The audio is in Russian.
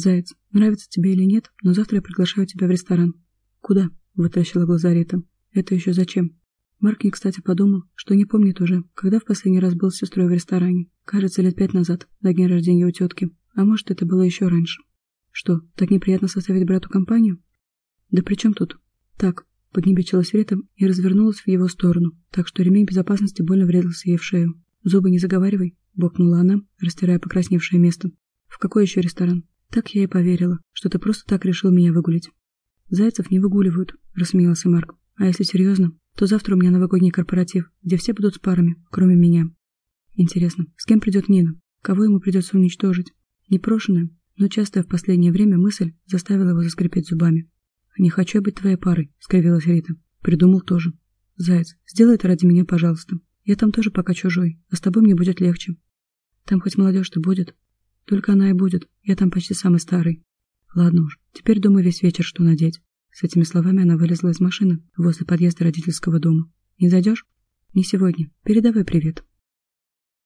«Заяц, нравится тебе или нет, но завтра я приглашаю тебя в ресторан». «Куда?» — вытащила глаза Рита. «Это еще зачем?» Маркин, кстати, подумал, что не помнит уже, когда в последний раз был с сестрой в ресторане. Кажется, лет пять назад, на день рождения у тетки. А может, это было еще раньше. Что, так неприятно составить брату компанию? Да при чем тут? Так, поднебечилась Рита и развернулась в его сторону, так что ремень безопасности больно врезался ей в шею. «Зубы не заговаривай», — бокнула она, растирая покрасневшее место. «В какой еще ресторан?» Так я и поверила, что ты просто так решил меня выгулить. Зайцев не выгуливают, рассмеялся Марк. А если серьезно, то завтра у меня новогодний корпоратив, где все будут с парами, кроме меня. Интересно, с кем придет Нина? Кого ему придется уничтожить? Непрошенная, но частая в последнее время мысль заставила его заскрипеть зубами. «Не хочу быть твоей парой», — скривилась Рита. «Придумал тоже. Заяц, сделай это ради меня, пожалуйста. Я там тоже пока чужой, а с тобой мне будет легче. Там хоть молодежь-то будет. Только она и будет. Я там почти самый старый. Ладно уж, теперь думаю весь вечер, что надеть. С этими словами она вылезла из машины возле подъезда родительского дома. «Не зайдешь?» «Не сегодня. Передавай привет».